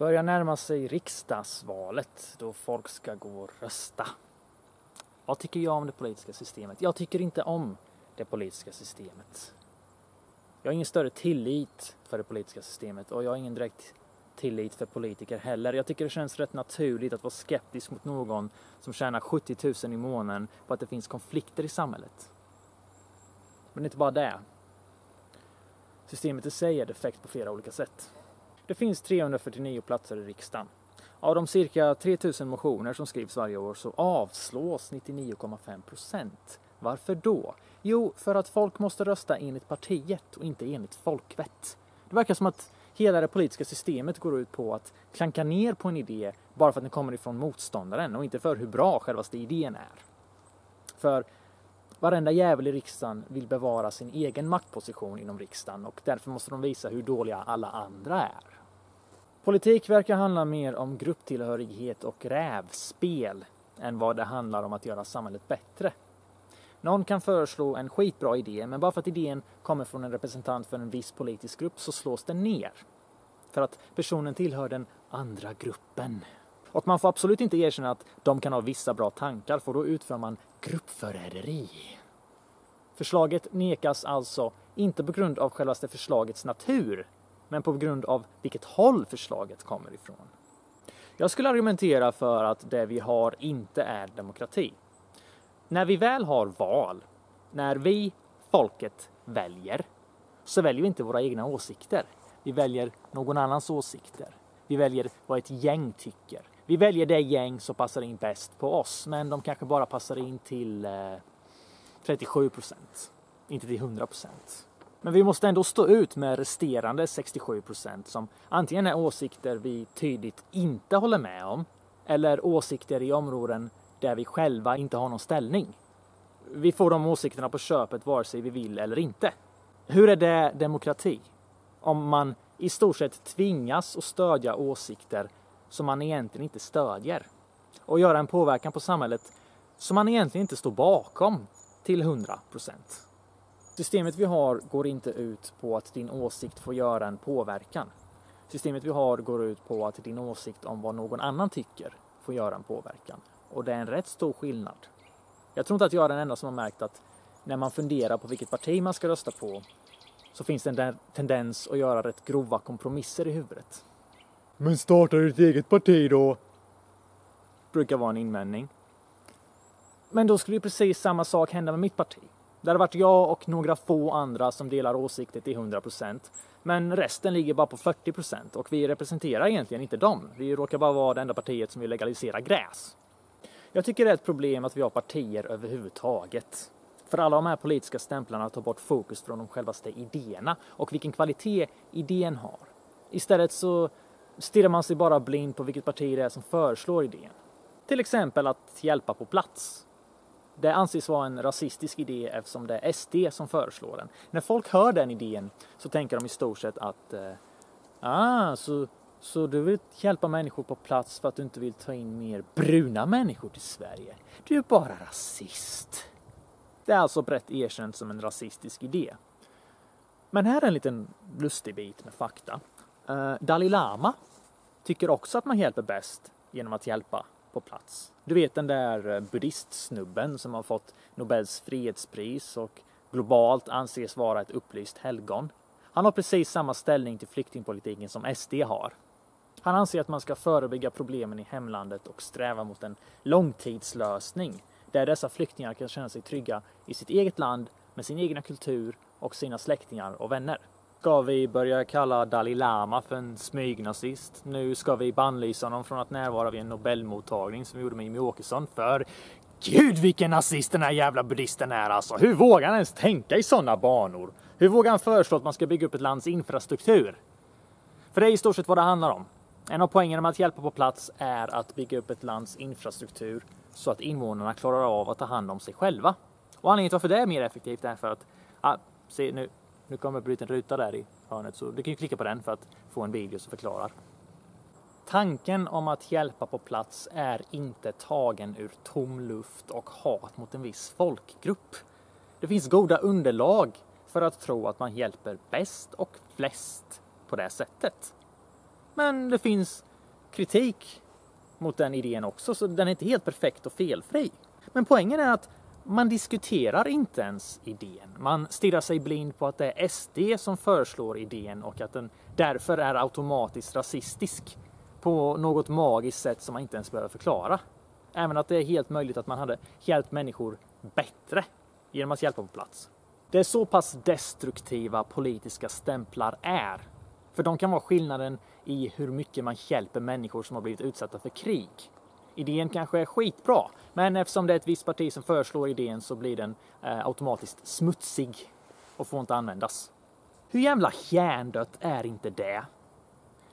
börjar närma sig riksdagsvalet då folk ska gå och rösta. Vad tycker jag om det politiska systemet? Jag tycker inte om det politiska systemet. Jag har ingen större tillit för det politiska systemet och jag har ingen direkt tillit för politiker heller. Jag tycker det känns rätt naturligt att vara skeptisk mot någon som tjänar 70 000 i månaden på att det finns konflikter i samhället. Men det är inte bara det. Systemet i sig är defekt på flera olika sätt. Det finns 349 platser i riksdagen. Av de cirka 3000 motioner som skrivs varje år så avslås 99,5 procent. Varför då? Jo, för att folk måste rösta enligt partiet och inte enligt folkvett. Det verkar som att hela det politiska systemet går ut på att klanka ner på en idé bara för att den kommer ifrån motståndaren och inte för hur bra självaste idén är. För varenda jävel i riksdagen vill bevara sin egen maktposition inom riksdagen och därför måste de visa hur dåliga alla andra är. Politik verkar handla mer om grupptillhörighet och rävspel än vad det handlar om att göra samhället bättre. Någon kan föreslå en skitbra idé, men bara för att idén kommer från en representant för en viss politisk grupp så slås den ner. För att personen tillhör den andra gruppen. Och man får absolut inte erkänna att de kan ha vissa bra tankar, för då utför man gruppförräderi. Förslaget nekas alltså inte på grund av självaste förslagets natur, men på grund av vilket håll förslaget kommer ifrån. Jag skulle argumentera för att det vi har inte är demokrati. När vi väl har val, när vi, folket, väljer, så väljer vi inte våra egna åsikter. Vi väljer någon annans åsikter. Vi väljer vad ett gäng tycker. Vi väljer det gäng som passar in bäst på oss, men de kanske bara passar in till eh, 37 procent, inte till 100 procent. Men vi måste ändå stå ut med resterande 67 procent som antingen är åsikter vi tydligt inte håller med om eller åsikter i områden där vi själva inte har någon ställning. Vi får de åsikterna på köpet vare sig vi vill eller inte. Hur är det demokrati? Om man i stort sett tvingas att stödja åsikter som man egentligen inte stödjer och göra en påverkan på samhället som man egentligen inte står bakom till 100 procent. Systemet vi har går inte ut på att din åsikt får göra en påverkan. Systemet vi har går ut på att din åsikt om vad någon annan tycker får göra en påverkan. Och det är en rätt stor skillnad. Jag tror inte att jag är den enda som har märkt att när man funderar på vilket parti man ska rösta på så finns det en tendens att göra rätt grova kompromisser i huvudet. Men starta ditt eget parti då? Brukar vara en invändning. Men då skulle ju precis samma sak hända med mitt parti. Det hade varit jag och några få andra som delar åsikter till 100%. Men resten ligger bara på 40% och vi representerar egentligen inte dem. Vi råkar bara vara det enda partiet som vill legalisera gräs. Jag tycker det är ett problem att vi har partier överhuvudtaget. För alla de här politiska stämplarna tar bort fokus från de självaste idéerna och vilken kvalitet idén har. Istället så stirrar man sig bara blind på vilket parti det är som föreslår idén. Till exempel att hjälpa på plats. Det anses vara en rasistisk idé eftersom det är SD som föreslår den. När folk hör den idén så tänker de i stort sett att eh, ah, så så du vill hjälpa människor på plats för att du inte vill ta in mer bruna människor till Sverige. Du är bara rasist. Det är alltså brett erkänt som en rasistisk idé. Men här är en liten lustig bit med fakta. Uh, Dalai Lama tycker också att man hjälper bäst genom att hjälpa på plats. Du vet den där eh, buddhistsnubben som har fått Nobels fredspris och globalt anses vara ett upplyst helgon. Han har precis samma ställning till flyktingpolitiken som SD har. Han anser att man ska förebygga problemen i hemlandet och sträva mot en långtidslösning där dessa flyktingar kan känna sig trygga i sitt eget land med sin egna kultur och sina släktingar och vänner. Ska vi börja kalla Dalai Lama för en smygnazist? Nu ska vi bannlysa honom från att närvara vid en Nobelmottagning som vi gjorde med Jimmie Åkesson för Gud vilken nazist den här jävla buddhisten är alltså! Hur vågar han ens tänka i sådana banor? Hur vågar han föreslå att man ska bygga upp ett lands infrastruktur? För det är i stort sett vad det handlar om. En av poängerna med att hjälpa på plats är att bygga upp ett lands infrastruktur så att invånarna klarar av att ta hand om sig själva. Och anledningen till varför det är mer effektivt är för att, ah, se nu, nu kommer det ut en ruta där i hörnet så du kan ju klicka på den för att få en video som förklarar. Tanken om att hjälpa på plats är inte tagen ur tom luft och hat mot en viss folkgrupp. Det finns goda underlag för att tro att man hjälper bäst och flest på det sättet. Men det finns kritik mot den idén också, så den är inte helt perfekt och felfri. Men poängen är att man diskuterar inte ens idén. Man stirrar sig blind på att det är SD som föreslår idén och att den därför är automatiskt rasistisk på något magiskt sätt som man inte ens behöver förklara. Även att det är helt möjligt att man hade hjälpt människor bättre genom att hjälpa på plats. Det är så pass destruktiva politiska stämplar är. För de kan vara skillnaden i hur mycket man hjälper människor som har blivit utsatta för krig. Idén kanske är skitbra, men eftersom det är ett visst parti som föreslår idén så blir den eh, automatiskt smutsig och får inte användas. Hur jävla hjärndött är inte det?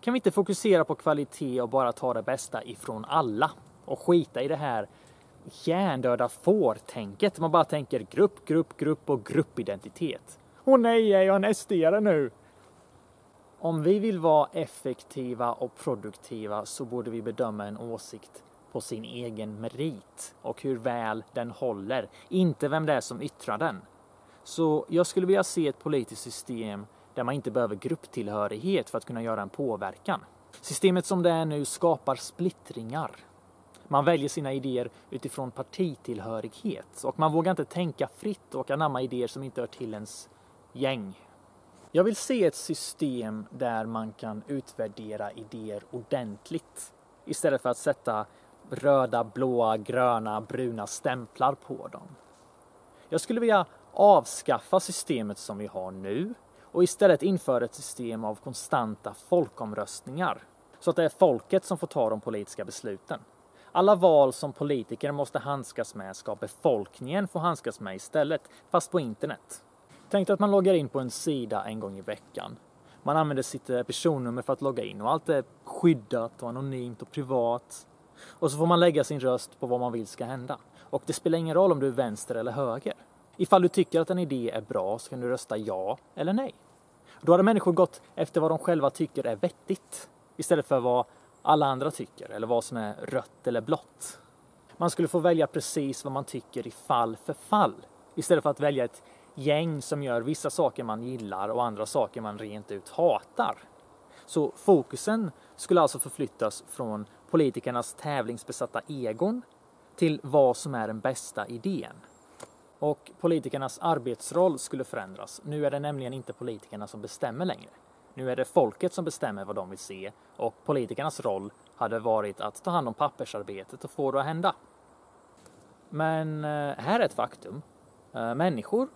Kan vi inte fokusera på kvalitet och bara ta det bästa ifrån alla och skita i det här hjärndöda fårtänket. Man bara tänker grupp, grupp, grupp och gruppidentitet. Åh nej, är jag en sd nu? Om vi vill vara effektiva och produktiva så borde vi bedöma en åsikt på sin egen merit och hur väl den håller, inte vem det är som yttrar den. Så jag skulle vilja se ett politiskt system där man inte behöver grupptillhörighet för att kunna göra en påverkan. Systemet som det är nu skapar splittringar. Man väljer sina idéer utifrån partitillhörighet och man vågar inte tänka fritt och anamma idéer som inte hör till ens gäng. Jag vill se ett system där man kan utvärdera idéer ordentligt istället för att sätta röda, blåa, gröna, bruna stämplar på dem. Jag skulle vilja avskaffa systemet som vi har nu och istället införa ett system av konstanta folkomröstningar så att det är folket som får ta de politiska besluten. Alla val som politiker måste handskas med ska befolkningen få handskas med istället, fast på internet. Tänk att man loggar in på en sida en gång i veckan. Man använder sitt personnummer för att logga in och allt är skyddat och anonymt och privat. Och så får man lägga sin röst på vad man vill ska hända. Och det spelar ingen roll om du är vänster eller höger. Ifall du tycker att en idé är bra så kan du rösta ja eller nej. Då hade människor gått efter vad de själva tycker är vettigt istället för vad alla andra tycker eller vad som är rött eller blått. Man skulle få välja precis vad man tycker i fall för fall istället för att välja ett gäng som gör vissa saker man gillar och andra saker man rent ut hatar. Så fokusen skulle alltså förflyttas från politikernas tävlingsbesatta egon till vad som är den bästa idén. Och politikernas arbetsroll skulle förändras. Nu är det nämligen inte politikerna som bestämmer längre. Nu är det folket som bestämmer vad de vill se och politikernas roll hade varit att ta hand om pappersarbetet och få det att hända. Men eh, här är ett faktum. Eh, människor,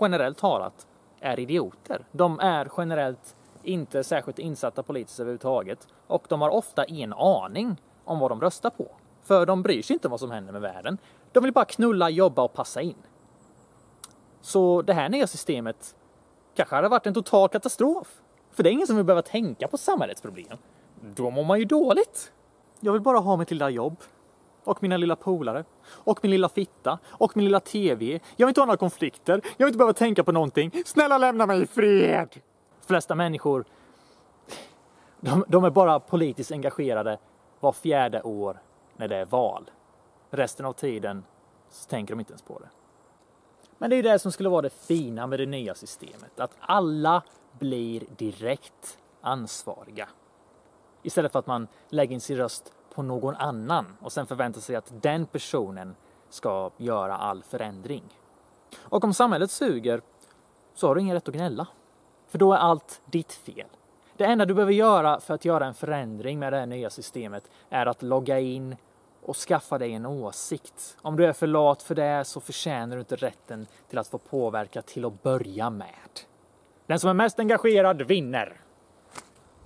generellt talat, är idioter. De är generellt inte särskilt insatta politiskt överhuvudtaget och de har ofta en aning om vad de röstar på. För de bryr sig inte om vad som händer med världen. De vill bara knulla, jobba och passa in. Så det här nya systemet kanske hade varit en total katastrof. För det är ingen som vill behöva tänka på samhällets problem. Då mår man ju dåligt. Jag vill bara ha mitt lilla jobb. Och mina lilla polare. Och min lilla fitta. Och min lilla TV. Jag vill inte ha några konflikter. Jag vill inte behöva tänka på någonting. Snälla lämna mig i fred! De flesta människor, de, de är bara politiskt engagerade var fjärde år när det är val. Resten av tiden så tänker de inte ens på det. Men det är ju det som skulle vara det fina med det nya systemet. Att alla blir direkt ansvariga. Istället för att man lägger in sin röst på någon annan och sen förväntar sig att den personen ska göra all förändring. Och om samhället suger så har du ingen rätt att gnälla. För då är allt ditt fel. Det enda du behöver göra för att göra en förändring med det här nya systemet är att logga in och skaffa dig en åsikt. Om du är för lat för det så förtjänar du inte rätten till att få påverka till att börja med. Den som är mest engagerad vinner.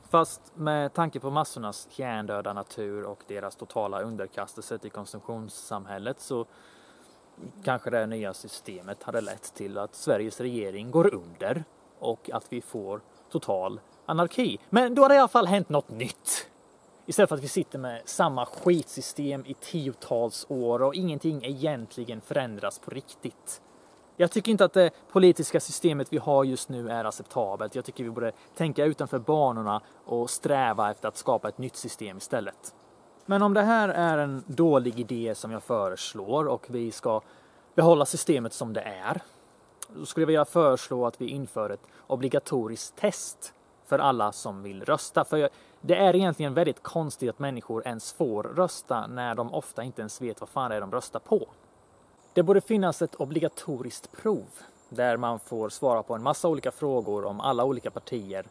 Fast med tanke på massornas hjärndöda natur och deras totala underkastelse till konsumtionssamhället så kanske det nya systemet hade lett till att Sveriges regering går under och att vi får total anarki. Men då har det i alla fall hänt något nytt. Istället för att vi sitter med samma skitsystem i tiotals år och ingenting egentligen förändras på riktigt. Jag tycker inte att det politiska systemet vi har just nu är acceptabelt. Jag tycker vi borde tänka utanför banorna och sträva efter att skapa ett nytt system istället. Men om det här är en dålig idé som jag föreslår och vi ska behålla systemet som det är, då skulle jag vilja föreslå att vi inför ett obligatoriskt test för alla som vill rösta. För Det är egentligen väldigt konstigt att människor ens får rösta när de ofta inte ens vet vad fan det är de röstar på. Det borde finnas ett obligatoriskt prov där man får svara på en massa olika frågor om alla olika partier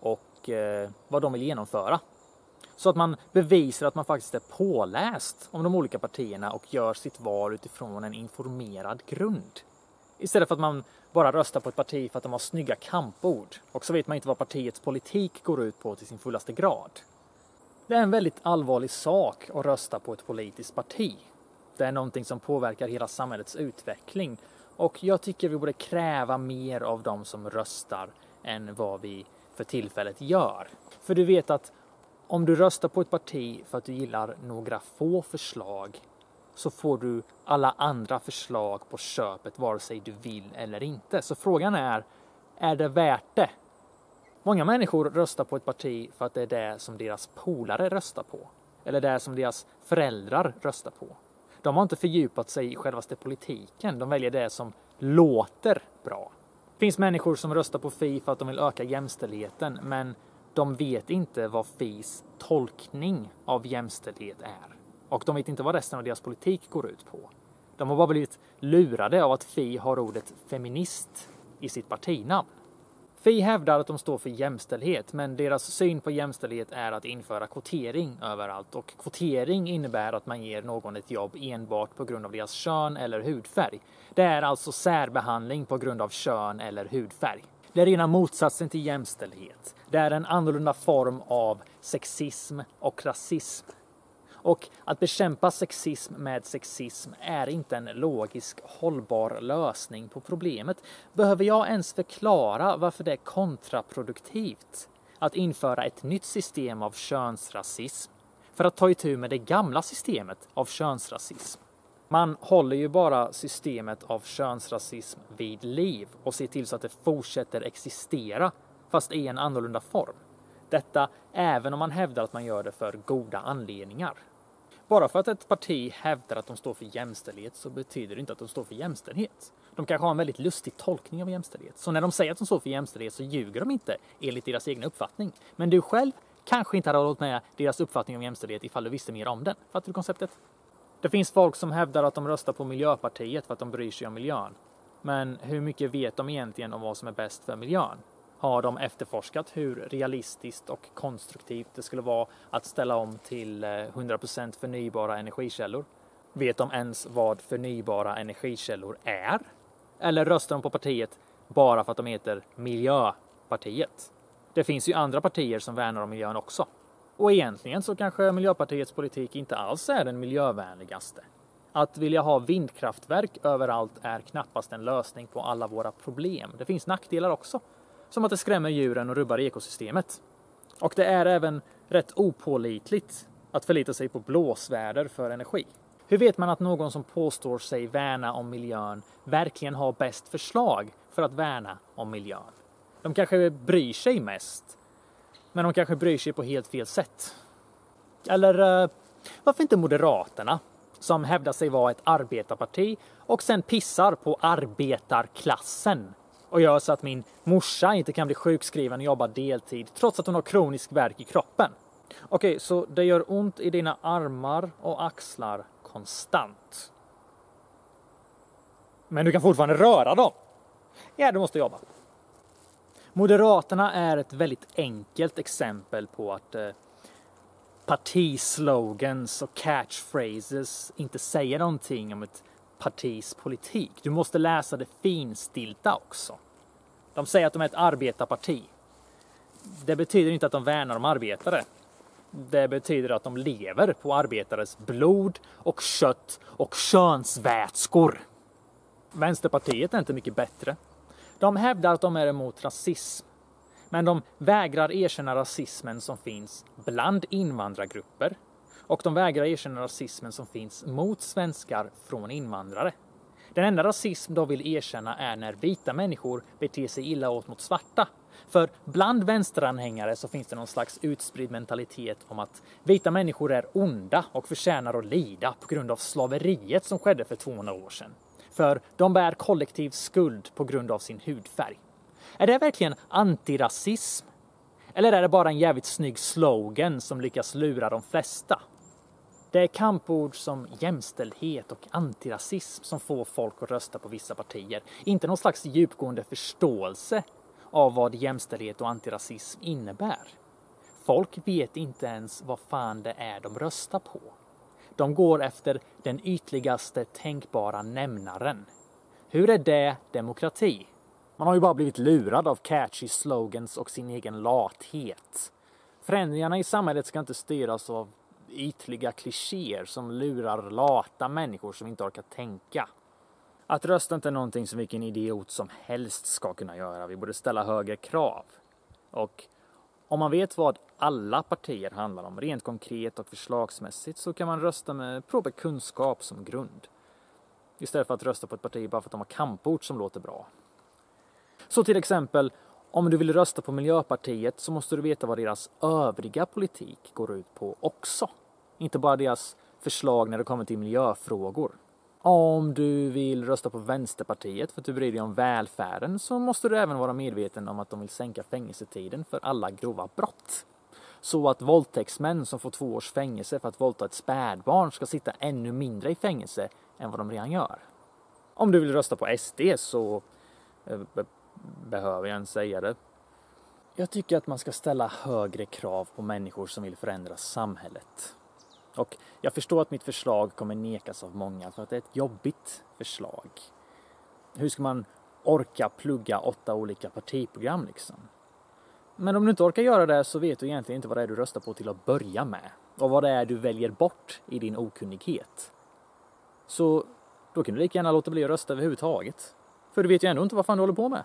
och eh, vad de vill genomföra. Så att man bevisar att man faktiskt är påläst om de olika partierna och gör sitt val utifrån en informerad grund. Istället för att man bara röstar på ett parti för att de har snygga kampord och så vet man inte vad partiets politik går ut på till sin fullaste grad. Det är en väldigt allvarlig sak att rösta på ett politiskt parti. Det är någonting som påverkar hela samhällets utveckling och jag tycker vi borde kräva mer av de som röstar än vad vi för tillfället gör. För du vet att om du röstar på ett parti för att du gillar några få förslag så får du alla andra förslag på köpet vare sig du vill eller inte. Så frågan är, är det värt det? Många människor röstar på ett parti för att det är det som deras polare röstar på. Eller det som deras föräldrar röstar på. De har inte fördjupat sig i självaste politiken. De väljer det som låter bra. Det finns människor som röstar på Fi för att de vill öka jämställdheten, men de vet inte vad Fis tolkning av jämställdhet är. Och de vet inte vad resten av deras politik går ut på. De har bara blivit lurade av att Fi har ordet feminist i sitt partinamn. Fi hävdar att de står för jämställdhet, men deras syn på jämställdhet är att införa kvotering överallt och kvotering innebär att man ger någon ett jobb enbart på grund av deras kön eller hudfärg. Det är alltså särbehandling på grund av kön eller hudfärg. Det är rena motsatsen till jämställdhet. Det är en annorlunda form av sexism och rasism. Och att bekämpa sexism med sexism är inte en logisk hållbar lösning på problemet. Behöver jag ens förklara varför det är kontraproduktivt att införa ett nytt system av könsrasism för att ta itu med det gamla systemet av könsrasism? Man håller ju bara systemet av könsrasism vid liv och ser till så att det fortsätter existera fast i en annorlunda form. Detta även om man hävdar att man gör det för goda anledningar. Bara för att ett parti hävdar att de står för jämställdhet så betyder det inte att de står för jämställdhet. De kanske har en väldigt lustig tolkning av jämställdhet. Så när de säger att de står för jämställdhet så ljuger de inte enligt deras egen uppfattning. Men du själv kanske inte hade hållit med deras uppfattning om jämställdhet ifall du visste mer om den. Fattar du konceptet? Det finns folk som hävdar att de röstar på Miljöpartiet för att de bryr sig om miljön. Men hur mycket vet de egentligen om vad som är bäst för miljön? Har de efterforskat hur realistiskt och konstruktivt det skulle vara att ställa om till eh, 100% förnybara energikällor? Vet de ens vad förnybara energikällor är? Eller röstar de på partiet bara för att de heter Miljöpartiet? Det finns ju andra partier som värnar om miljön också. Och egentligen så kanske Miljöpartiets politik inte alls är den miljövänligaste. Att vilja ha vindkraftverk överallt är knappast en lösning på alla våra problem. Det finns nackdelar också, som att det skrämmer djuren och rubbar ekosystemet. Och det är även rätt opålitligt att förlita sig på blåsväder för energi. Hur vet man att någon som påstår sig värna om miljön verkligen har bäst förslag för att värna om miljön? De kanske bryr sig mest men de kanske bryr sig på helt fel sätt. Eller eh, varför inte Moderaterna som hävdar sig vara ett arbetarparti och sen pissar på arbetarklassen och gör så att min morsa inte kan bli sjukskriven och jobba deltid trots att hon har kronisk värk i kroppen. Okej, så det gör ont i dina armar och axlar konstant. Men du kan fortfarande röra dem. Ja, du måste jobba. Moderaterna är ett väldigt enkelt exempel på att eh, partislogans och catchphrases inte säger någonting om ett partis politik. Du måste läsa det finstilta också. De säger att de är ett arbetarparti. Det betyder inte att de värnar om arbetare. Det betyder att de lever på arbetares blod och kött och könsvätskor. Vänsterpartiet är inte mycket bättre. De hävdar att de är emot rasism, men de vägrar erkänna rasismen som finns bland invandrargrupper och de vägrar erkänna rasismen som finns mot svenskar från invandrare. Den enda rasism de vill erkänna är när vita människor beter sig illa åt mot svarta. För bland vänsteranhängare så finns det någon slags utspridd mentalitet om att vita människor är onda och förtjänar att lida på grund av slaveriet som skedde för 200 år sedan. För de bär kollektiv skuld på grund av sin hudfärg. Är det verkligen antirasism? Eller är det bara en jävligt snygg slogan som lyckas lura de flesta? Det är kampord som jämställdhet och antirasism som får folk att rösta på vissa partier. Inte någon slags djupgående förståelse av vad jämställdhet och antirasism innebär. Folk vet inte ens vad fan det är de röstar på. De går efter den ytligaste tänkbara nämnaren. Hur är det demokrati? Man har ju bara blivit lurad av catchy slogans och sin egen lathet. Förändringarna i samhället ska inte styras av ytliga klichéer som lurar lata människor som inte orkar tänka. Att rösta inte är någonting som vilken idiot som helst ska kunna göra. Vi borde ställa högre krav. Och om man vet vad alla partier handlar om, rent konkret och förslagsmässigt, så kan man rösta med prober kunskap som grund. Istället för att rösta på ett parti bara för att de har kampord som låter bra. Så till exempel, om du vill rösta på Miljöpartiet så måste du veta vad deras övriga politik går ut på också. Inte bara deras förslag när det kommer till miljöfrågor. Om du vill rösta på Vänsterpartiet för att du bryr dig om välfärden så måste du även vara medveten om att de vill sänka fängelsetiden för alla grova brott. Så att våldtäktsmän som får två års fängelse för att våldta ett spädbarn ska sitta ännu mindre i fängelse än vad de redan gör. Om du vill rösta på SD så eh, eh, behöver jag ens säga det. Jag tycker att man ska ställa högre krav på människor som vill förändra samhället. Och jag förstår att mitt förslag kommer nekas av många för att det är ett jobbigt förslag. Hur ska man orka plugga åtta olika partiprogram liksom? Men om du inte orkar göra det så vet du egentligen inte vad det är du röstar på till att börja med. Och vad det är du väljer bort i din okunnighet. Så då kan du lika gärna låta bli att rösta överhuvudtaget. För du vet ju ändå inte vad fan du håller på med.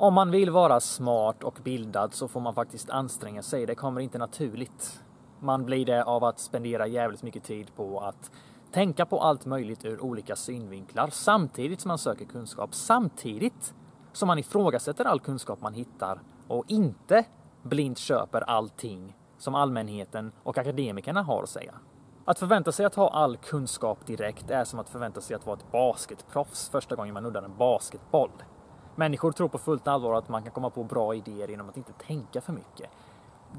Om man vill vara smart och bildad så får man faktiskt anstränga sig. Det kommer inte naturligt. Man blir det av att spendera jävligt mycket tid på att tänka på allt möjligt ur olika synvinklar samtidigt som man söker kunskap. Samtidigt som man ifrågasätter all kunskap man hittar och inte blint köper allting som allmänheten och akademikerna har att säga. Att förvänta sig att ha all kunskap direkt är som att förvänta sig att vara ett basketproffs första gången man nuddar en basketboll. Människor tror på fullt allvar att man kan komma på bra idéer genom att inte tänka för mycket.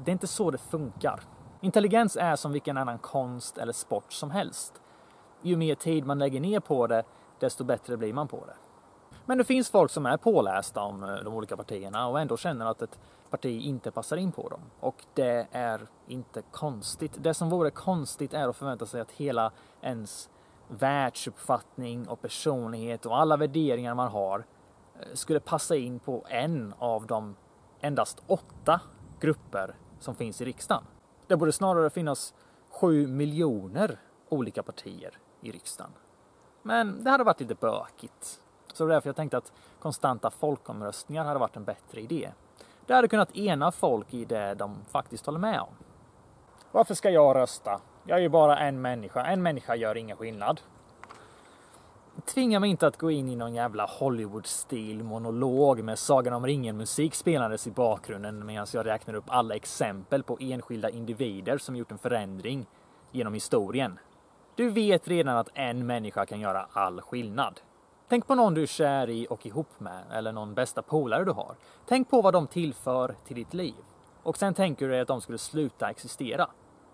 Det är inte så det funkar. Intelligens är som vilken annan konst eller sport som helst. Ju mer tid man lägger ner på det, desto bättre blir man på det. Men det finns folk som är pålästa om eh, de olika partierna och ändå känner att ett parti inte passar in på dem. Och det är inte konstigt. Det som vore konstigt är att förvänta sig att hela ens världsuppfattning och personlighet och alla värderingar man har skulle passa in på en av de endast åtta grupper som finns i riksdagen. Det borde snarare finnas sju miljoner olika partier i riksdagen. Men det hade varit lite bökigt. Så det var därför jag tänkte att konstanta folkomröstningar hade varit en bättre idé. Det hade kunnat ena folk i det de faktiskt håller med om. Varför ska jag rösta? Jag är ju bara en människa. En människa gör ingen skillnad. Tvinga mig inte att gå in i någon jävla Hollywood-stil monolog med Sagan om ringen-musik spelandes i bakgrunden medan jag räknar upp alla exempel på enskilda individer som gjort en förändring genom historien. Du vet redan att en människa kan göra all skillnad. Tänk på någon du är kär i och ihop med eller någon bästa polare du har. Tänk på vad de tillför till ditt liv. Och sen tänker du dig att de skulle sluta existera.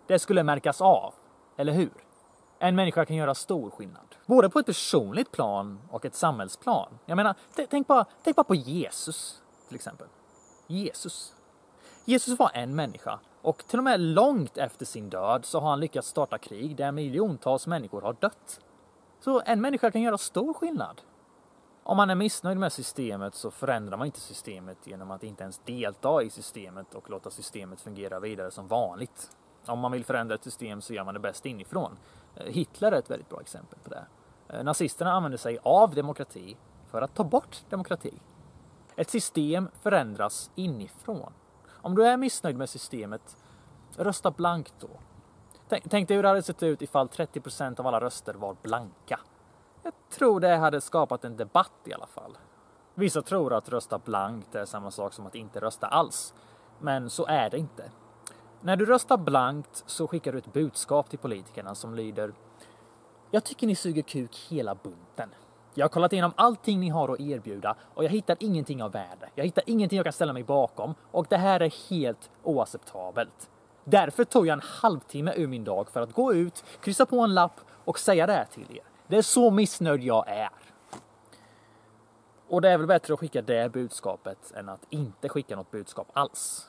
Det skulle märkas av, eller hur? En människa kan göra stor skillnad. Både på ett personligt plan och ett samhällsplan. Jag menar, tänk bara, tänk bara på Jesus till exempel. Jesus. Jesus var en människa och till och med långt efter sin död så har han lyckats starta krig där miljontals människor har dött. Så en människa kan göra stor skillnad. Om man är missnöjd med systemet så förändrar man inte systemet genom att inte ens delta i systemet och låta systemet fungera vidare som vanligt. Om man vill förändra ett system så gör man det bäst inifrån. Eh, Hitler är ett väldigt bra exempel på det. Eh, nazisterna använde sig av demokrati för att ta bort demokrati. Ett system förändras inifrån. Om du är missnöjd med systemet, rösta blankt då. Tänk dig hur det hade sett ut ifall 30% av alla röster var blanka. Jag tror det hade skapat en debatt i alla fall. Vissa tror att rösta blankt är samma sak som att inte rösta alls. Men så är det inte. När du röstar blankt så skickar du ett budskap till politikerna som lyder Jag tycker ni suger kuk hela bunten. Jag har kollat igenom allting ni har att erbjuda och jag hittar ingenting av värde. Jag hittar ingenting jag kan ställa mig bakom och det här är helt oacceptabelt. Därför tog jag en halvtimme ur min dag för att gå ut, kryssa på en lapp och säga det här till er. Det är så missnöjd jag är. Och det är väl bättre att skicka det budskapet än att inte skicka något budskap alls.